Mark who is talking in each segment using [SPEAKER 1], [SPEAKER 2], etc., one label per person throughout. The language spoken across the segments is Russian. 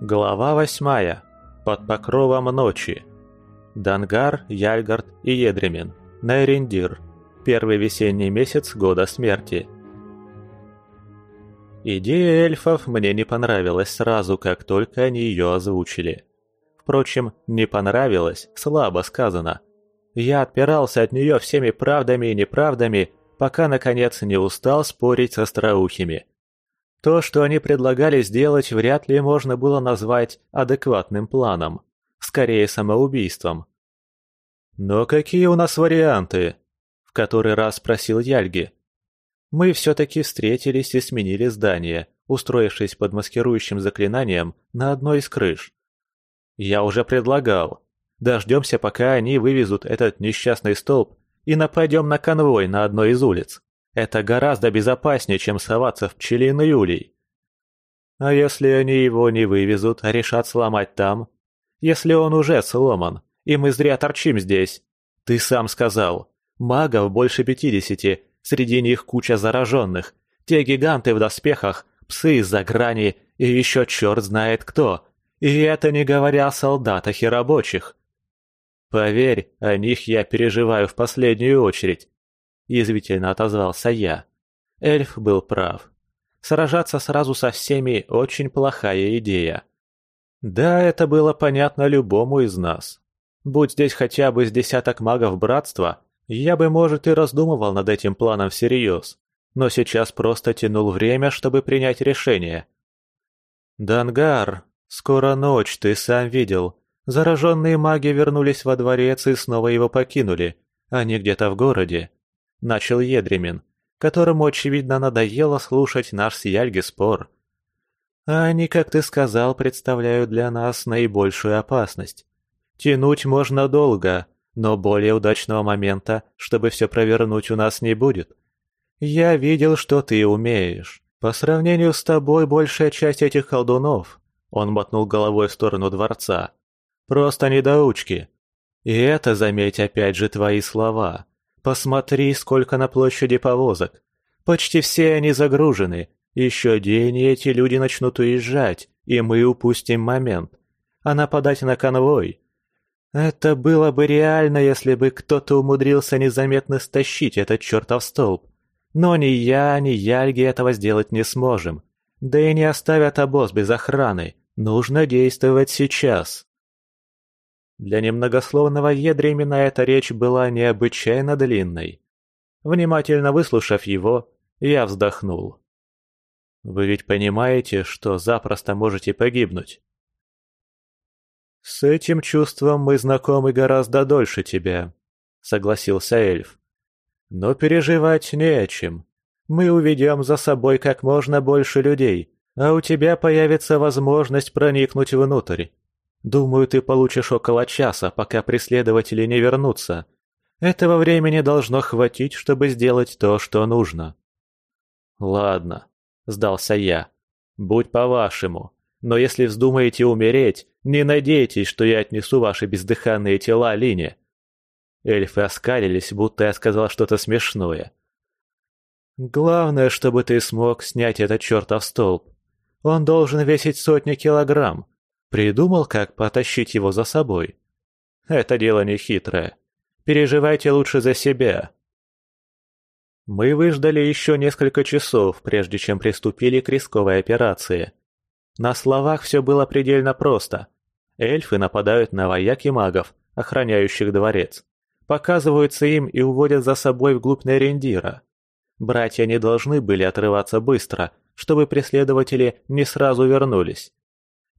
[SPEAKER 1] Глава восьмая. Под покровом ночи. Дангар, Яльгард и Едремин. Найриндир. Первый весенний месяц года смерти. Идея эльфов мне не понравилась сразу, как только они ее озвучили. Впрочем, не понравилось, слабо сказано. Я отпирался от нее всеми правдами и неправдами, пока наконец не устал спорить со остроухими. То, что они предлагали сделать, вряд ли можно было назвать адекватным планом. Скорее, самоубийством. «Но какие у нас варианты?» – в который раз спросил Яльги. Мы все-таки встретились и сменили здание, устроившись под маскирующим заклинанием на одной из крыш. Я уже предлагал. Дождемся, пока они вывезут этот несчастный столб и нападем на конвой на одной из улиц. Это гораздо безопаснее, чем соваться в пчелиный улей. А если они его не вывезут, а решат сломать там? Если он уже сломан, и мы зря торчим здесь? Ты сам сказал. Магов больше пятидесяти, среди них куча зараженных. Те гиганты в доспехах, псы из-за грани и еще черт знает кто. И это не говоря о солдатах и рабочих. Поверь, о них я переживаю в последнюю очередь. – язвительно отозвался я. Эльф был прав. Сражаться сразу со всеми – очень плохая идея. Да, это было понятно любому из нас. Будь здесь хотя бы с десяток магов братства, я бы, может, и раздумывал над этим планом всерьез, но сейчас просто тянул время, чтобы принять решение. «Дангар, скоро ночь, ты сам видел. Зараженные маги вернулись во дворец и снова его покинули. Они где-то в городе. – начал Едремин, которому, очевидно, надоело слушать наш с Яльги спор. «А они, как ты сказал, представляют для нас наибольшую опасность. Тянуть можно долго, но более удачного момента, чтобы все провернуть, у нас не будет. Я видел, что ты умеешь. По сравнению с тобой, большая часть этих колдунов...» Он мотнул головой в сторону дворца. «Просто недоучки. И это, заметь, опять же твои слова. Посмотри, сколько на площади повозок. Почти все они загружены. Еще день, и эти люди начнут уезжать, и мы упустим момент. А нападать на конвой? Это было бы реально, если бы кто-то умудрился незаметно стащить этот чертов столб. Но ни я, ни Яльги этого сделать не сможем. Да и не оставят обоз без охраны. Нужно действовать сейчас. Для немногословного Едремина эта речь была необычайно длинной. Внимательно выслушав его, я вздохнул. «Вы ведь понимаете, что запросто можете погибнуть?» «С этим чувством мы знакомы гораздо дольше тебя», — согласился эльф. «Но переживать не о чем. Мы уведем за собой как можно больше людей, а у тебя появится возможность проникнуть внутрь. Думаю, ты получишь около часа, пока преследователи не вернутся. Этого времени должно хватить, чтобы сделать то, что нужно». «Ладно», — сдался я. «Будь по-вашему. Но если вздумаете умереть, не надейтесь, что я отнесу ваши бездыханные тела Лине». Эльфы оскалились, будто я сказал что-то смешное. «Главное, чтобы ты смог снять этот чертов столб. Он должен весить сотни килограмм, Придумал, как потащить его за собой. Это дело не хитрое. Переживайте лучше за себя. Мы выждали еще несколько часов, прежде чем приступили к рисковой операции. На словах все было предельно просто. Эльфы нападают на вояк и магов, охраняющих дворец. Показываются им и уводят за собой вглубь Нерендира. Братья не должны были отрываться быстро, чтобы преследователи не сразу вернулись.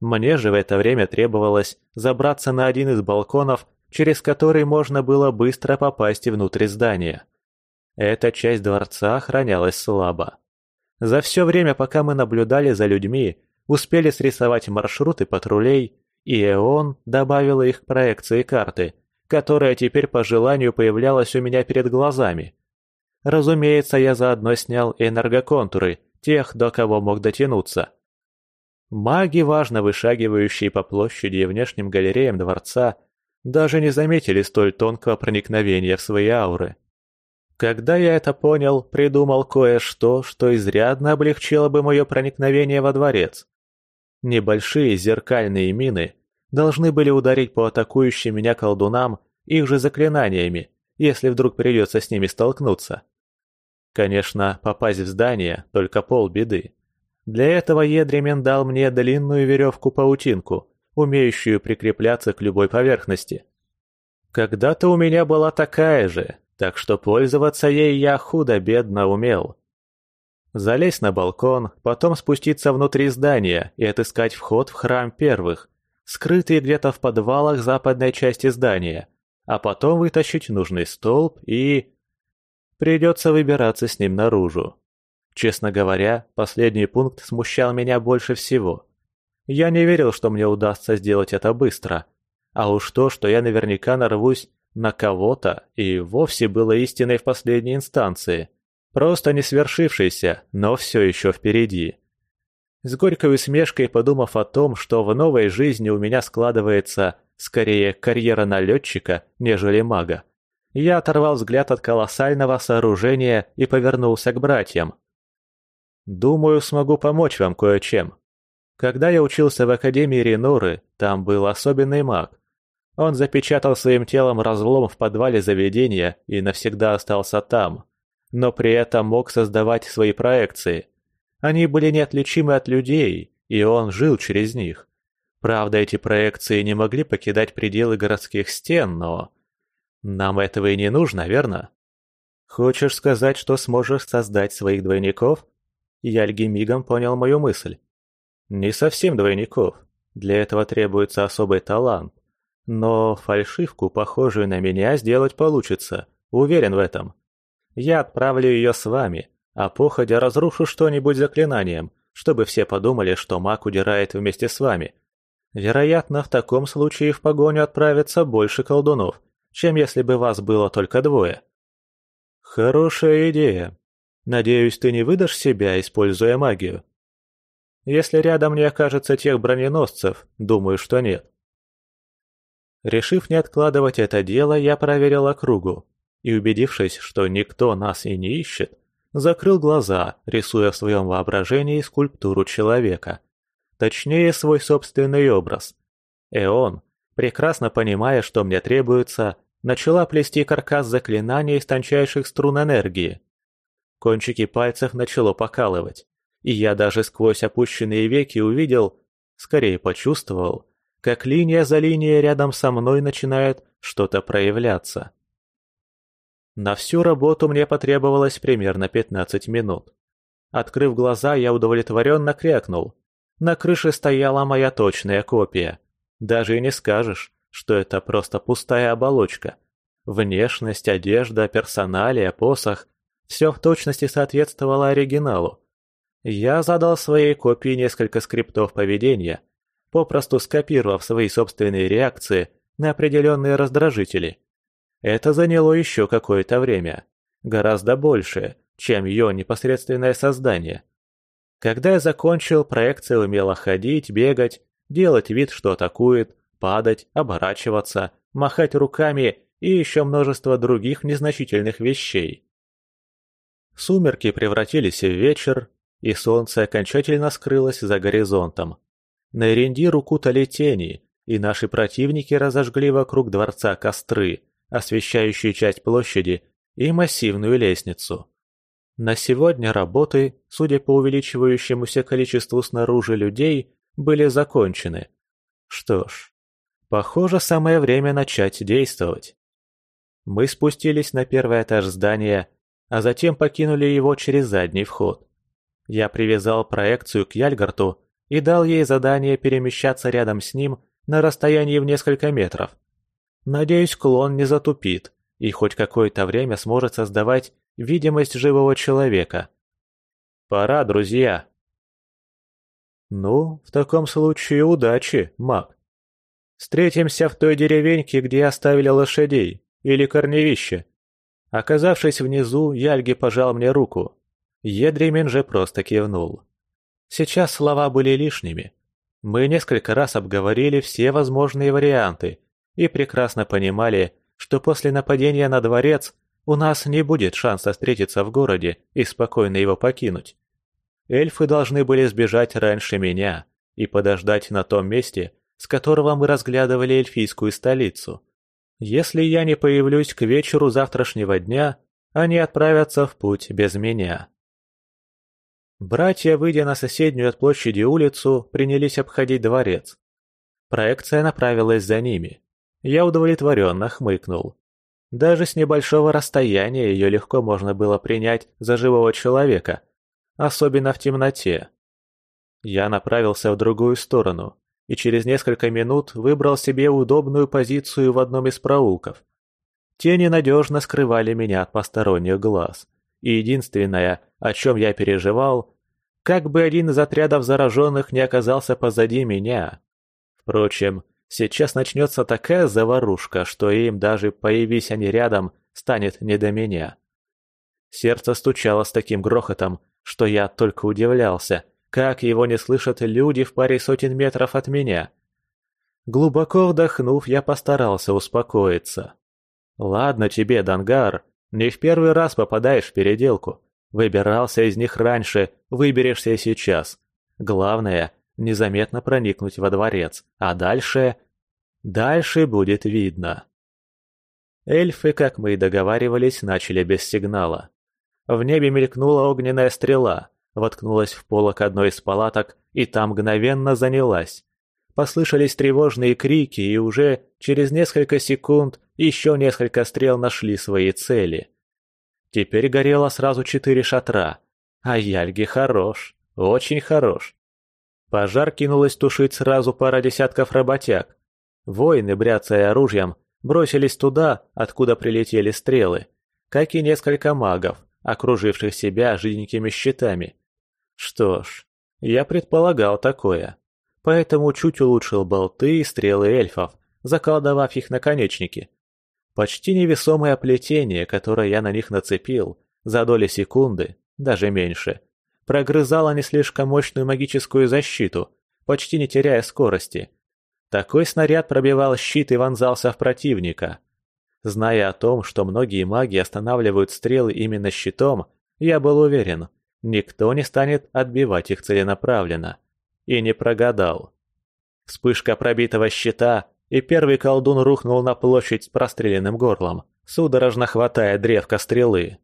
[SPEAKER 1] Мне же в это время требовалось забраться на один из балконов, через который можно было быстро попасть внутрь здания. Эта часть дворца охранялась слабо. За все время, пока мы наблюдали за людьми, успели срисовать маршруты патрулей, и Эон добавила их к проекции карты, которая теперь по желанию появлялась у меня перед глазами. Разумеется, я заодно снял энергоконтуры тех, до кого мог дотянуться – Маги, важно вышагивающие по площади и внешним галереям дворца, даже не заметили столь тонкого проникновения в свои ауры. Когда я это понял, придумал кое-что, что изрядно облегчило бы мое проникновение во дворец. Небольшие зеркальные мины должны были ударить по атакующим меня колдунам их же заклинаниями, если вдруг придется с ними столкнуться. Конечно, попасть в здание – только полбеды. Для этого Едремин дал мне длинную веревку-паутинку, умеющую прикрепляться к любой поверхности. Когда-то у меня была такая же, так что пользоваться ей я худо-бедно умел. Залезть на балкон, потом спуститься внутри здания и отыскать вход в храм первых, скрытый где-то в подвалах западной части здания, а потом вытащить нужный столб и... Придется выбираться с ним наружу. Честно говоря, последний пункт смущал меня больше всего. Я не верил, что мне удастся сделать это быстро. А уж то, что я наверняка нарвусь на кого-то, и вовсе было истиной в последней инстанции. Просто не свершившейся, но все еще впереди. С горькой усмешкой подумав о том, что в новой жизни у меня складывается скорее карьера налетчика, нежели мага, я оторвал взгляд от колоссального сооружения и повернулся к братьям. «Думаю, смогу помочь вам кое-чем. Когда я учился в Академии Реноры, там был особенный маг. Он запечатал своим телом разлом в подвале заведения и навсегда остался там, но при этом мог создавать свои проекции. Они были неотличимы от людей, и он жил через них. Правда, эти проекции не могли покидать пределы городских стен, но... Нам этого и не нужно, верно? Хочешь сказать, что сможешь создать своих двойников? Яльги мигом понял мою мысль. Не совсем двойников. Для этого требуется особый талант. Но фальшивку, похожую на меня, сделать получится. Уверен в этом. Я отправлю ее с вами, а походя разрушу что-нибудь заклинанием, чтобы все подумали, что маг удирает вместе с вами. Вероятно, в таком случае в погоню отправится больше колдунов, чем если бы вас было только двое. Хорошая идея. Надеюсь, ты не выдашь себя, используя магию. Если рядом не окажется тех броненосцев, думаю, что нет. Решив не откладывать это дело, я проверил округу и, убедившись, что никто нас и не ищет, закрыл глаза, рисуя в своем воображении скульптуру человека. Точнее, свой собственный образ. Эон, прекрасно понимая, что мне требуется, начала плести каркас заклинания из тончайших струн энергии. Кончики пальцев начало покалывать, и я даже сквозь опущенные веки увидел, скорее почувствовал, как линия за линией рядом со мной начинает что-то проявляться. На всю работу мне потребовалось примерно 15 минут. Открыв глаза, я удовлетворенно крякнул. На крыше стояла моя точная копия. Даже и не скажешь, что это просто пустая оболочка. Внешность, одежда, персоналия, посох – все в точности соответствовало оригиналу. Я задал своей копии несколько скриптов поведения, попросту скопировав свои собственные реакции на определенные раздражители – это заняло еще какое-то время. Гораздо больше, чем ее непосредственное создание. Когда я закончил, проекция умела ходить, бегать, делать вид, что атакует, падать, оборачиваться, махать руками и еще множество других незначительных вещей. Сумерки превратились в вечер, и солнце окончательно скрылось за горизонтом. На Эриндир укутали тени, и наши противники разожгли вокруг дворца костры, освещающие часть площади, и массивную лестницу. На сегодня работы, судя по увеличивающемуся количеству снаружи людей, были закончены. Что ж, похоже, самое время начать действовать. Мы спустились на первый этаж здания, а затем покинули его через задний вход. Я привязал проекцию к Яльгарту и дал ей задание перемещаться рядом с ним на расстоянии в несколько метров. Надеюсь, клон не затупит и хоть какое-то время сможет создавать видимость живого человека. Пора, друзья. Ну, в таком случае удачи, маг. Встретимся в той деревеньке, где оставили лошадей, или корневище. Оказавшись внизу, Яльги пожал мне руку. Едремин же просто кивнул. Сейчас слова были лишними. Мы несколько раз обговорили все возможные варианты, и прекрасно понимали, что после нападения на дворец у нас не будет шанса встретиться в городе и спокойно его покинуть. Эльфы должны были сбежать раньше меня, и подождать на том месте, с которого мы разглядывали эльфийскую столицу. Если я не появлюсь к вечеру завтрашнего дня, они отправятся в путь без меня. Братья, выйдя на соседнюю от площади улицу, принялись обходить дворец. Проекция направилась за ними. Я удовлетворенно хмыкнул. Даже с небольшого расстояния ее легко можно было принять за живого человека, особенно в темноте. Я направился в другую сторону и через несколько минут выбрал себе удобную позицию в одном из проулков. Тени надежно скрывали меня от посторонних глаз, и единственное, о чем я переживал, как бы один из отрядов зараженных не оказался позади меня. Впрочем, сейчас начнется такая заварушка, что им даже появись они рядом, станет не до меня. Сердце стучало с таким грохотом, что я только удивлялся, как его не слышат люди в паре сотен метров от меня. Глубоко вдохнув, я постарался успокоиться. «Ладно тебе, Дангар, не в первый раз попадаешь в переделку. Выбирался из них раньше, выберешься сейчас. Главное, незаметно проникнуть во дворец, а дальше... Дальше будет видно». Эльфы, как мы и договаривались, начали без сигнала. В небе мелькнула огненная стрела, воткнулась в полок одной из палаток и там мгновенно занялась. Послышались тревожные крики, и уже через несколько секунд еще несколько стрел нашли свои цели. Теперь горело сразу четыре шатра, а Яльги хорош, очень хорош. Пожар кинулось тушить сразу пара десятков работяг. Воины, бряцая оружием, бросились туда, откуда прилетели стрелы, как и несколько магов, окруживших себя жиденькими щитами. Что ж, я предполагал такое. Поэтому чуть улучшил болты и стрелы эльфов, заколдовав их наконечники. Почти невесомое плетение, которое я на них нацепил, за доли секунды, даже меньше, прогрызало не слишком мощную магическую защиту, почти не теряя скорости. Такой снаряд пробивал щит и вонзался в противника. Зная о том, что многие маги останавливают стрелы именно щитом, я был уверен, никто не станет отбивать их целенаправленно. И не прогадал. Вспышка пробитого щита, и первый колдун рухнул на площадь с простреленным горлом, судорожно хватая древко стрелы.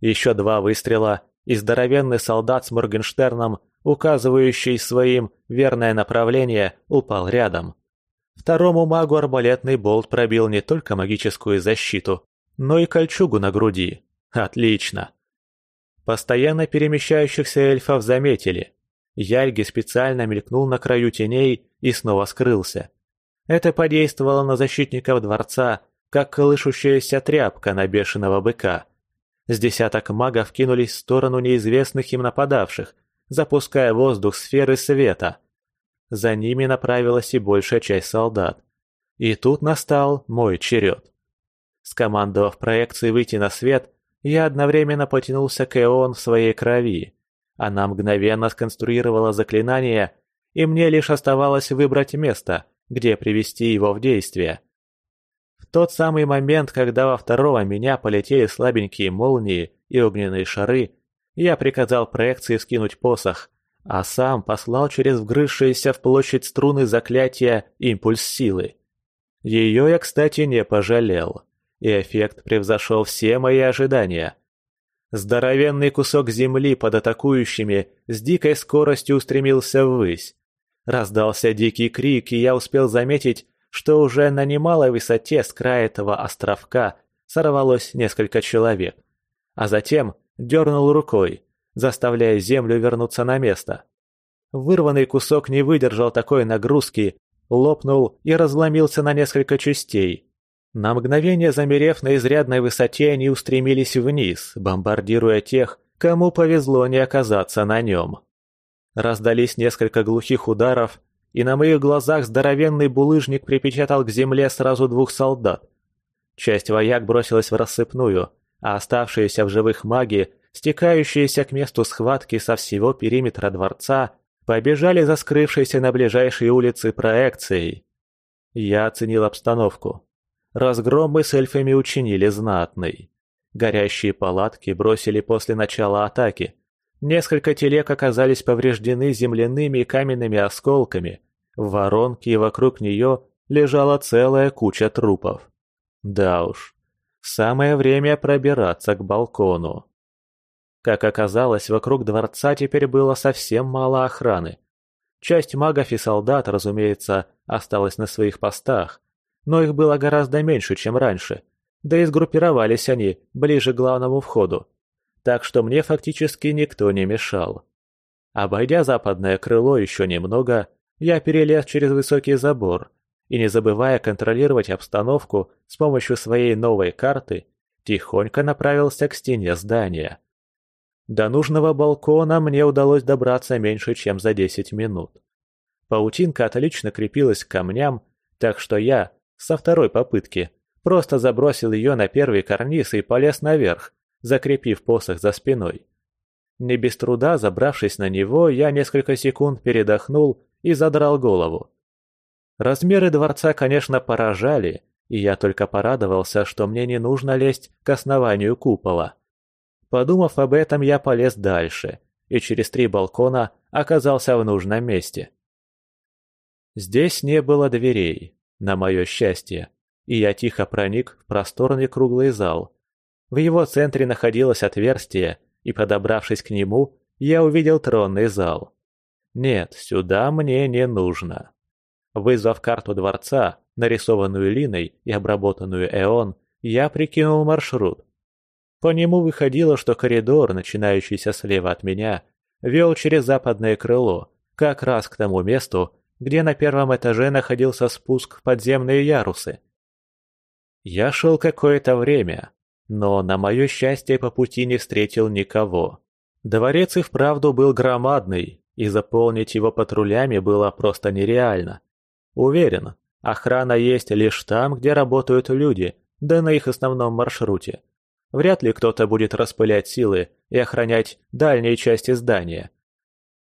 [SPEAKER 1] Еще два выстрела, и здоровенный солдат с Моргенштерном, указывающий своим верное направление, упал рядом. Второму магу арбалетный болт пробил не только магическую защиту, но и кольчугу на груди. Отлично. Постоянно перемещающихся эльфов заметили. Яльги специально мелькнул на краю теней и снова скрылся. Это подействовало на защитников дворца, как колышущаяся тряпка на бешеного быка. С десяток магов кинулись в сторону неизвестных им нападавших, запуская воздух сферы света – за ними направилась и большая часть солдат. И тут настал мой черед. Скомандовав проекции выйти на свет, я одновременно потянулся к Эон в своей крови. Она мгновенно сконструировала заклинание, и мне лишь оставалось выбрать место, где привести его в действие. В тот самый момент, когда во второго меня полетели слабенькие молнии и огненные шары, я приказал проекции скинуть посох, а сам послал через вгрызшиеся в площадь струны заклятия импульс силы. Ее я, кстати, не пожалел, и эффект превзошел все мои ожидания. Здоровенный кусок земли под атакующими с дикой скоростью устремился ввысь. Раздался дикий крик, и я успел заметить, что уже на немалой высоте с края этого островка сорвалось несколько человек. А затем дернул рукой, заставляя землю вернуться на место. Вырванный кусок не выдержал такой нагрузки, лопнул и разломился на несколько частей. На мгновение замерев на изрядной высоте, они устремились вниз, бомбардируя тех, кому повезло не оказаться на нем. Раздались несколько глухих ударов, и на моих глазах здоровенный булыжник припечатал к земле сразу двух солдат. Часть вояк бросилась в рассыпную, а оставшиеся в живых маги стекающиеся к месту схватки со всего периметра дворца, побежали за скрывшейся на ближайшей улице проекцией. Я оценил обстановку. Разгром мы с эльфами учинили знатный. Горящие палатки бросили после начала атаки. Несколько телег оказались повреждены земляными и каменными осколками. В воронке и вокруг нее лежала целая куча трупов. Да уж, самое время пробираться к балкону. Как оказалось, вокруг дворца теперь было совсем мало охраны. Часть магов и солдат, разумеется, осталась на своих постах, но их было гораздо меньше, чем раньше, да и сгруппировались они ближе к главному входу, так что мне фактически никто не мешал. Обойдя западное крыло еще немного, я перелез через высокий забор и, не забывая контролировать обстановку с помощью своей новой карты, тихонько направился к стене здания. До нужного балкона мне удалось добраться меньше, чем за 10 минут. Паутинка отлично крепилась к камням, так что я, со второй попытки, просто забросил ее на первый карниз и полез наверх, закрепив посох за спиной. Не без труда, забравшись на него, я несколько секунд передохнул и задрал голову. Размеры дворца, конечно, поражали, и я только порадовался, что мне не нужно лезть к основанию купола. Подумав об этом, я полез дальше и через три балкона оказался в нужном месте. Здесь не было дверей, на мое счастье, и я тихо проник в просторный круглый зал. В его центре находилось отверстие, и, подобравшись к нему, я увидел тронный зал. Нет, сюда мне не нужно. Вызвав карту дворца, нарисованную Линой и обработанную Эон, я прикинул маршрут. По нему выходило, что коридор, начинающийся слева от меня, вел через западное крыло, как раз к тому месту, где на первом этаже находился спуск в подземные ярусы. Я шел какое-то время, но, на мое счастье, по пути не встретил никого. Дворец и вправду был громадный, и заполнить его патрулями было просто нереально. Уверен, охрана есть лишь там, где работают люди, да на их основном маршруте. Вряд ли кто-то будет распылять силы и охранять дальние части здания.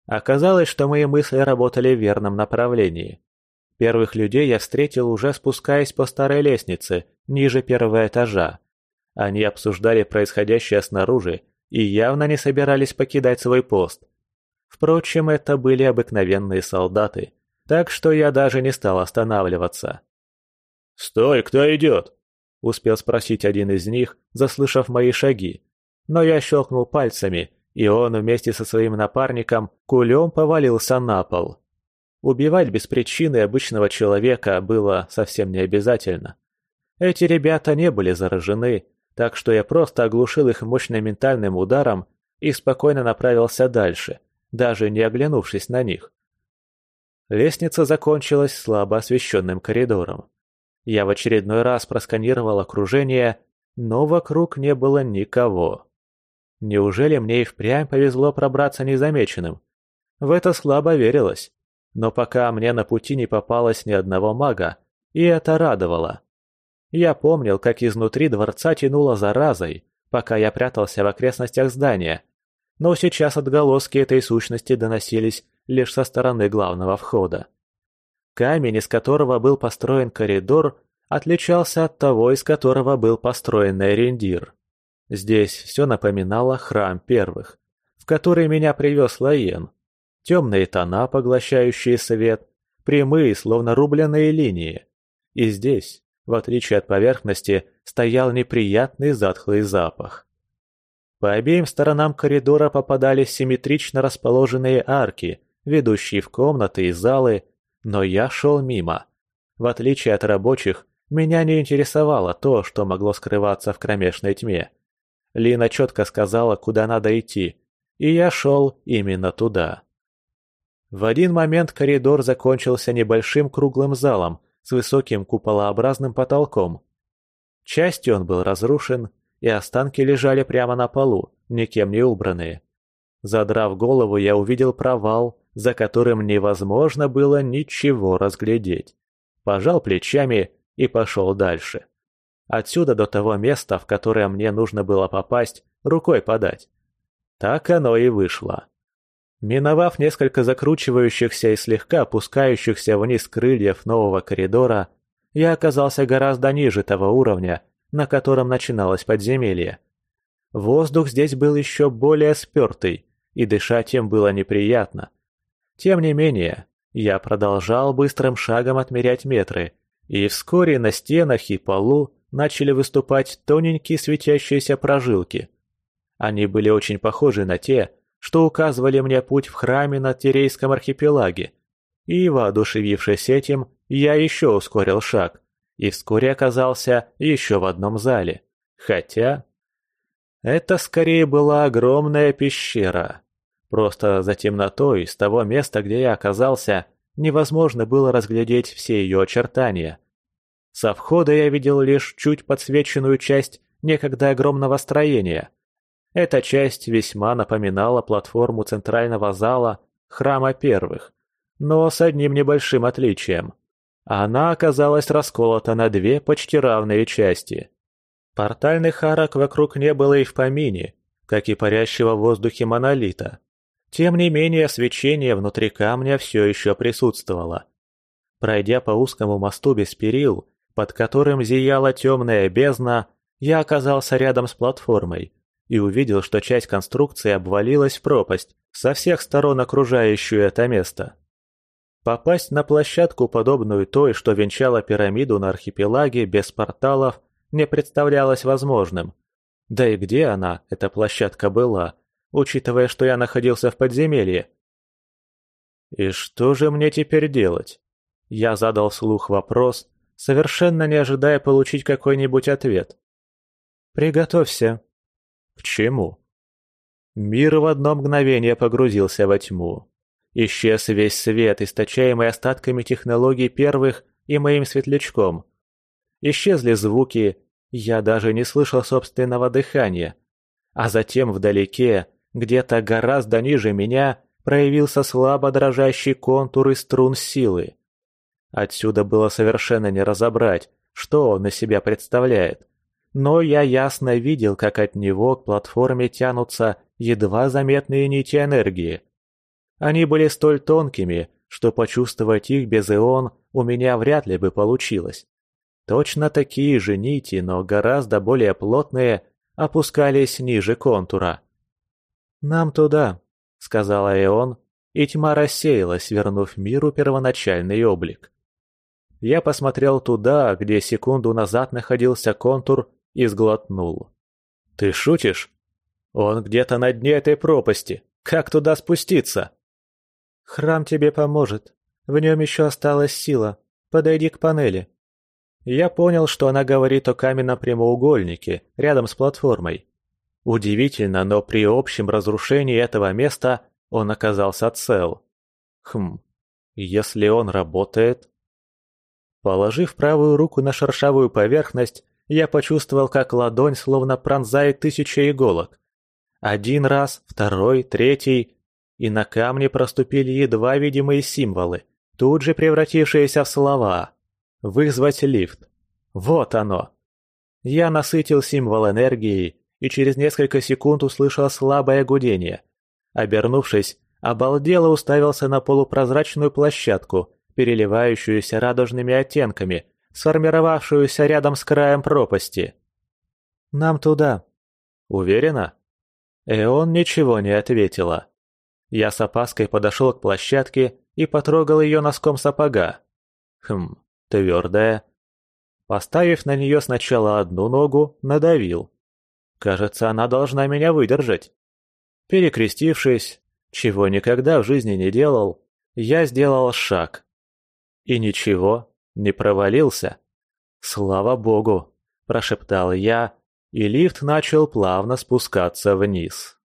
[SPEAKER 1] Оказалось, что мои мысли работали в верном направлении. Первых людей я встретил уже спускаясь по старой лестнице, ниже первого этажа. Они обсуждали происходящее снаружи и явно не собирались покидать свой пост. Впрочем, это были обыкновенные солдаты, так что я даже не стал останавливаться. «Стой, кто идет?» – успел спросить один из них, заслышав мои шаги. Но я щелкнул пальцами, и он вместе со своим напарником кулем повалился на пол. Убивать без причины обычного человека было совсем не обязательно. Эти ребята не были заражены, так что я просто оглушил их мощным ментальным ударом и спокойно направился дальше, даже не оглянувшись на них. Лестница закончилась слабо освещенным коридором. Я в очередной раз просканировал окружение, но вокруг не было никого. Неужели мне и впрямь повезло пробраться незамеченным? В это слабо верилось. Но пока мне на пути не попалось ни одного мага, и это радовало. Я помнил, как изнутри дворца тянуло заразой, пока я прятался в окрестностях здания. Но сейчас отголоски этой сущности доносились лишь со стороны главного входа. Камень, из которого был построен коридор, отличался от того, из которого был построен Эрендир. Здесь все напоминало храм первых, в который меня привез Лаен. Темные тона, поглощающие свет, прямые, словно рубленые линии. И здесь, в отличие от поверхности, стоял неприятный затхлый запах. По обеим сторонам коридора попадались симметрично расположенные арки, ведущие в комнаты и залы, но я шел мимо. В отличие от рабочих, меня не интересовало то, что могло скрываться в кромешной тьме. Лина четко сказала, куда надо идти, и я шел именно туда. В один момент коридор закончился небольшим круглым залом с высоким куполообразным потолком. Частью он был разрушен, и останки лежали прямо на полу, никем не убранные. Задрав голову, я увидел провал, за которым невозможно было ничего разглядеть. Пожал плечами и пошел дальше. Отсюда до того места, в которое мне нужно было попасть, рукой подать. Так оно и вышло. Миновав несколько закручивающихся и слегка опускающихся вниз крыльев нового коридора, я оказался гораздо ниже того уровня, на котором начиналось подземелье. Воздух здесь был еще более спертый, и дышать им было неприятно. Тем не менее, я продолжал быстрым шагом отмерять метры, и вскоре на стенах и полу начали выступать тоненькие светящиеся прожилки. Они были очень похожи на те, что указывали мне путь в храме на Терейском архипелаге. И, воодушевившись этим, я еще ускорил шаг, и вскоре оказался еще в одном зале. Хотя... Это скорее была огромная пещера. Просто за темнотой, с того места, где я оказался, невозможно было разглядеть все ее очертания. Со входа я видел лишь чуть подсвеченную часть некогда огромного строения. Эта часть весьма напоминала платформу центрального зала храма первых, но с одним небольшим отличием. Она оказалась расколота на две почти равные части. Портальных арок вокруг не было и в помине, как и парящего в воздухе монолита. Тем не менее, свечение внутри камня все еще присутствовало. Пройдя по узкому мосту без перил, под которым зияла темная бездна, я оказался рядом с платформой и увидел, что часть конструкции обвалилась в пропасть, со всех сторон окружающую это место. Попасть на площадку, подобную той, что венчала пирамиду на архипелаге без порталов, не представлялось возможным. Да и где она, эта площадка, была, учитывая, что я находился в подземелье? И что же мне теперь делать? Я задал слух вопрос, совершенно не ожидая получить какой-нибудь ответ. «Приготовься». «К чему?» Мир в одно мгновение погрузился во тьму. Исчез весь свет, источаемый остатками технологий первых и моим светлячком. Исчезли звуки, я даже не слышал собственного дыхания. А затем вдалеке, где-то гораздо ниже меня, проявился слабо дрожащий контур из струн силы. Отсюда было совершенно не разобрать, что он из себя представляет. Но я ясно видел, как от него к платформе тянутся едва заметные нити энергии. Они были столь тонкими, что почувствовать их без ион у меня вряд ли бы получилось. Точно такие же нити, но гораздо более плотные, опускались ниже контура. «Нам туда», — сказала Ион, и тьма рассеялась, вернув миру первоначальный облик. Я посмотрел туда, где секунду назад находился контур, и сглотнул. «Ты шутишь? Он где-то на дне этой пропасти. Как туда спуститься?» «Храм тебе поможет. В нем еще осталась сила. Подойди к панели». Я понял, что она говорит о каменном прямоугольнике, рядом с платформой. Удивительно, но при общем разрушении этого места он оказался цел. Хм, если он работает... Положив правую руку на шершавую поверхность, я почувствовал, как ладонь словно пронзает тысяча иголок. Один раз, второй, третий, и на камне проступили едва видимые символы, тут же превратившиеся в слова. «Вызвать лифт». Вот оно. Я насытил символ энергией и через несколько секунд услышал слабое гудение. Обернувшись, обалдело уставился на полупрозрачную площадку, переливающуюся радужными оттенками, сформировавшуюся рядом с краем пропасти. «Нам туда». «Уверена?» Эон ничего не ответила. Я с опаской подошел к площадке и потрогал ее носком сапога. Хм, твердая. Поставив на нее сначала одну ногу, надавил. Кажется, она должна меня выдержать. Перекрестившись, чего никогда в жизни не делал, я сделал шаг. И ничего, не провалился. «Слава богу!» – прошептал я, и лифт начал плавно спускаться вниз.